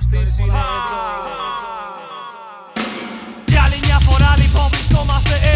παρονομαστής είναι Για άλλη μια φορά λοιπόν βρισκόμαστε